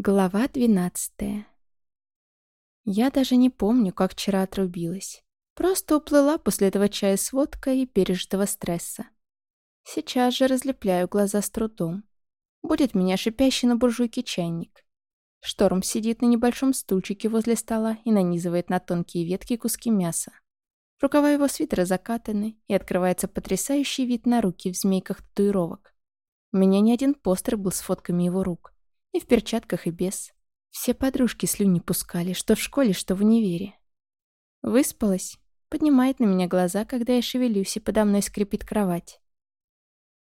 Глава двенадцатая. Я даже не помню, как вчера отрубилась. Просто уплыла после этого чая с водкой и пережитого стресса. Сейчас же разлепляю глаза с трудом. Будет меня шипящий на буржуйке чайник. Шторм сидит на небольшом стульчике возле стола и нанизывает на тонкие ветки куски мяса. Рукава его свитера закатаны, и открывается потрясающий вид на руки в змейках татуировок. У меня ни один постер был с фотками его рук. И в перчатках, и без. Все подружки слюни пускали, что в школе, что в универе. Выспалась. Поднимает на меня глаза, когда я шевелюсь, и подо мной скрипит кровать.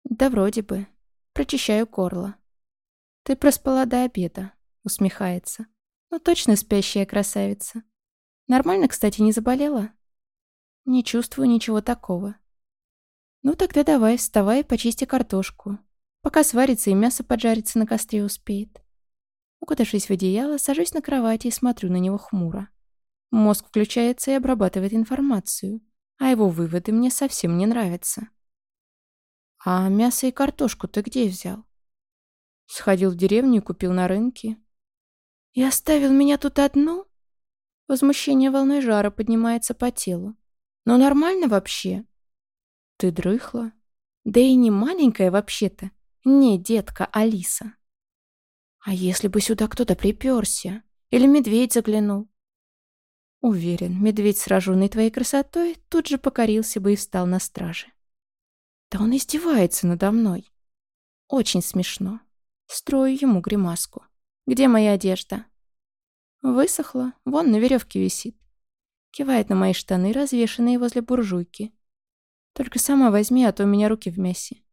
Да вроде бы. Прочищаю горло. Ты проспала до обеда, усмехается. Ну точно спящая красавица. Нормально, кстати, не заболела? Не чувствую ничего такого. Ну тогда давай, вставай и почисти картошку. Пока сварится и мясо поджарится на костре успеет. Укутавшись в одеяло, сажусь на кровати и смотрю на него хмуро. Мозг включается и обрабатывает информацию, а его выводы мне совсем не нравятся. «А мясо и картошку ты где взял?» Сходил в деревню и купил на рынке. «И оставил меня тут одну?» Возмущение волной жара поднимается по телу. «Но нормально вообще?» «Ты дрыхла?» «Да и не маленькая вообще-то. Не, детка, Алиса. А если бы сюда кто-то приперся? Или медведь заглянул? Уверен, медведь, сраженный твоей красотой, тут же покорился бы и встал на страже. Да он издевается надо мной. Очень смешно. Строю ему гримаску. Где моя одежда? Высохла, вон на веревке висит. Кивает на мои штаны, развешанные возле буржуйки. Только сама возьми, а то у меня руки в мясе.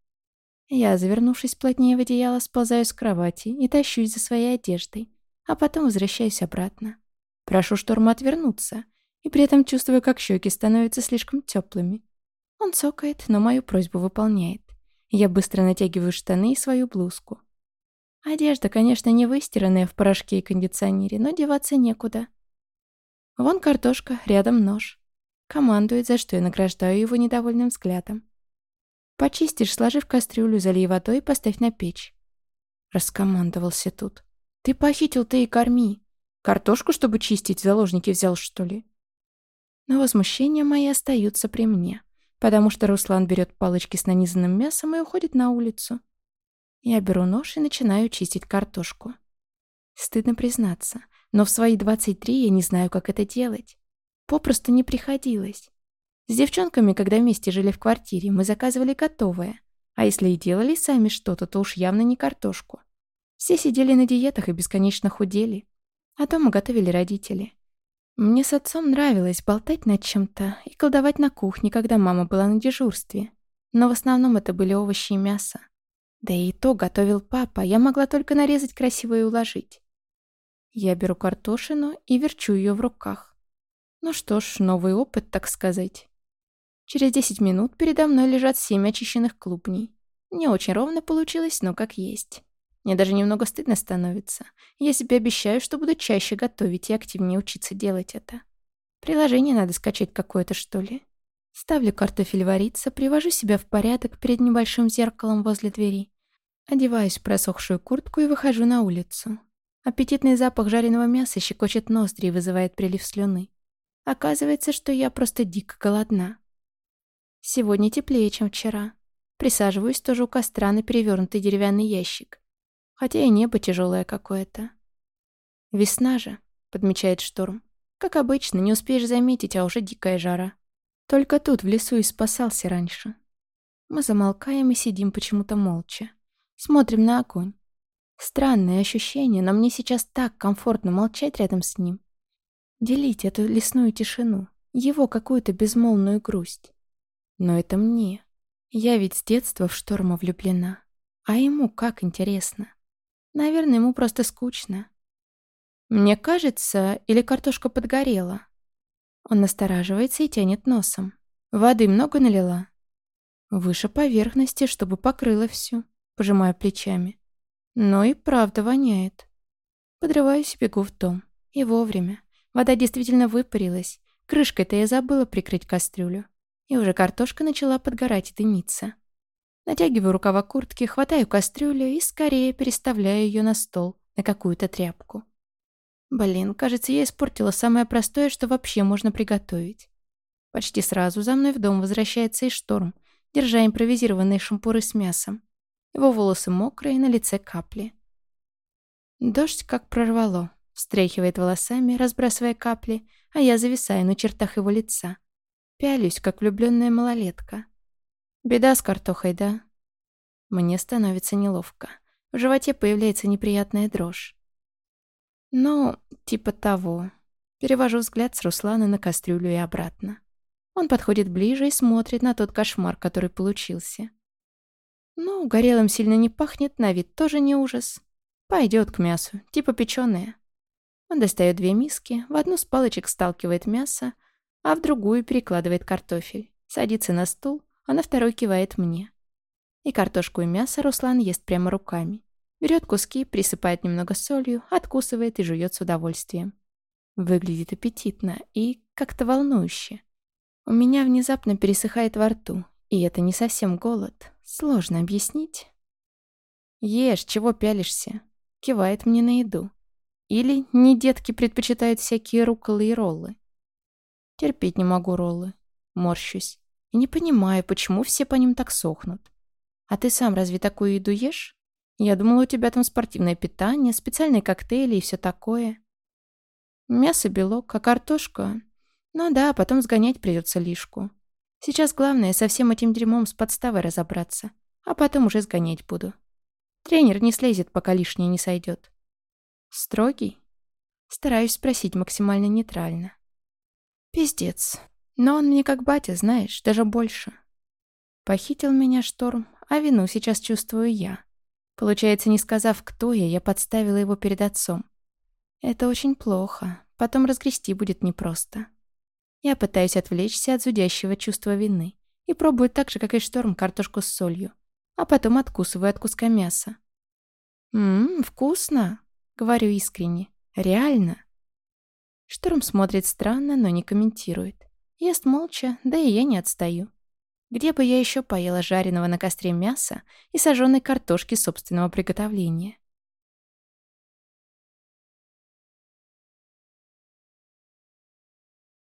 Я, завернувшись плотнее в одеяло, сползаю с кровати и тащусь за своей одеждой, а потом возвращаюсь обратно. Прошу Шторма отвернуться, и при этом чувствую, как щеки становятся слишком теплыми. Он цокает, но мою просьбу выполняет. Я быстро натягиваю штаны и свою блузку. Одежда, конечно, не выстиранная в порошке и кондиционере, но деваться некуда. Вон картошка, рядом нож. Командует, за что я награждаю его недовольным взглядом. Почистишь, сложи в кастрюлю, залей водой и поставь на печь. Раскомандовался тут. Ты похитил, ты и корми. Картошку, чтобы чистить, заложники взял, что ли? Но возмущения мои остаются при мне, потому что Руслан берет палочки с нанизанным мясом и уходит на улицу. Я беру нож и начинаю чистить картошку. Стыдно признаться, но в свои 23 я не знаю, как это делать. Попросту не приходилось. С девчонками, когда вместе жили в квартире, мы заказывали готовое. А если и делали сами что-то, то уж явно не картошку. Все сидели на диетах и бесконечно худели. А дома готовили родители. Мне с отцом нравилось болтать над чем-то и колдовать на кухне, когда мама была на дежурстве. Но в основном это были овощи и мясо. Да и то готовил папа, я могла только нарезать красиво и уложить. Я беру картошину и верчу ее в руках. Ну что ж, новый опыт, так сказать. Через 10 минут передо мной лежат семь очищенных клубней. Не очень ровно получилось, но как есть. Мне даже немного стыдно становится. Я себе обещаю, что буду чаще готовить и активнее учиться делать это. Приложение надо скачать какое-то, что ли. Ставлю картофель вариться, привожу себя в порядок перед небольшим зеркалом возле двери. Одеваюсь в просохшую куртку и выхожу на улицу. Аппетитный запах жареного мяса щекочет ноздри и вызывает прилив слюны. Оказывается, что я просто дико голодна. Сегодня теплее, чем вчера. Присаживаюсь тоже у костра на перевернутый деревянный ящик. Хотя и небо тяжелое какое-то. «Весна же», — подмечает Шторм. «Как обычно, не успеешь заметить, а уже дикая жара. Только тут, в лесу, и спасался раньше». Мы замолкаем и сидим почему-то молча. Смотрим на огонь. Странное ощущение, но мне сейчас так комфортно молчать рядом с ним. Делить эту лесную тишину, его какую-то безмолвную грусть. Но это мне. Я ведь с детства в Шторма влюблена. А ему как интересно. Наверное, ему просто скучно. Мне кажется, или картошка подгорела. Он настораживается и тянет носом. Воды много налила? Выше поверхности, чтобы покрыло всю. Пожимаю плечами. Но и правда воняет. Подрываюсь и бегу в дом. И вовремя. Вода действительно выпарилась. Крышкой-то я забыла прикрыть кастрюлю и уже картошка начала подгорать и дымиться. Натягиваю рукава куртки, хватаю кастрюлю и скорее переставляю ее на стол, на какую-то тряпку. Блин, кажется, я испортила самое простое, что вообще можно приготовить. Почти сразу за мной в дом возвращается и шторм, держа импровизированные шампуры с мясом. Его волосы мокрые, на лице капли. Дождь как прорвало. Встряхивает волосами, разбрасывая капли, а я зависаю на чертах его лица. Пялюсь, как влюбленная малолетка. Беда с картохой, да? Мне становится неловко. В животе появляется неприятная дрожь. Ну, типа того. Перевожу взгляд с Руслана на кастрюлю и обратно. Он подходит ближе и смотрит на тот кошмар, который получился. Ну, горелым сильно не пахнет, на вид тоже не ужас. Пойдет к мясу, типа печеное. Он достает две миски, в одну с палочек сталкивает мясо, а в другую перекладывает картофель. Садится на стул, а на второй кивает мне. И картошку и мясо Руслан ест прямо руками. Берет куски, присыпает немного солью, откусывает и жует с удовольствием. Выглядит аппетитно и как-то волнующе. У меня внезапно пересыхает во рту, и это не совсем голод. Сложно объяснить. «Ешь, чего пялишься?» Кивает мне на еду. Или не детки предпочитают всякие руколы и роллы. Терпеть не могу роллы. Морщусь. И не понимаю, почему все по ним так сохнут. А ты сам разве такую еду ешь? Я думала, у тебя там спортивное питание, специальные коктейли и все такое. Мясо, белок, а картошка... Ну да, потом сгонять придется лишку. Сейчас главное со всем этим дерьмом с подставой разобраться, а потом уже сгонять буду. Тренер не слезет, пока лишнее не сойдет. Строгий? Стараюсь спросить максимально нейтрально. Пиздец. Но он мне как батя, знаешь, даже больше. Похитил меня шторм, а вину сейчас чувствую я. Получается, не сказав, кто я, я подставила его перед отцом. Это очень плохо. Потом разгрести будет непросто. Я пытаюсь отвлечься от зудящего чувства вины и пробую так же, как и шторм, картошку с солью, а потом откусываю от куска мяса. «Ммм, вкусно!» Говорю искренне. Реально. Шторм смотрит странно, но не комментирует. Ест молча, да и я не отстаю. Где бы я еще поела жареного на костре мяса и сожженной картошки собственного приготовления?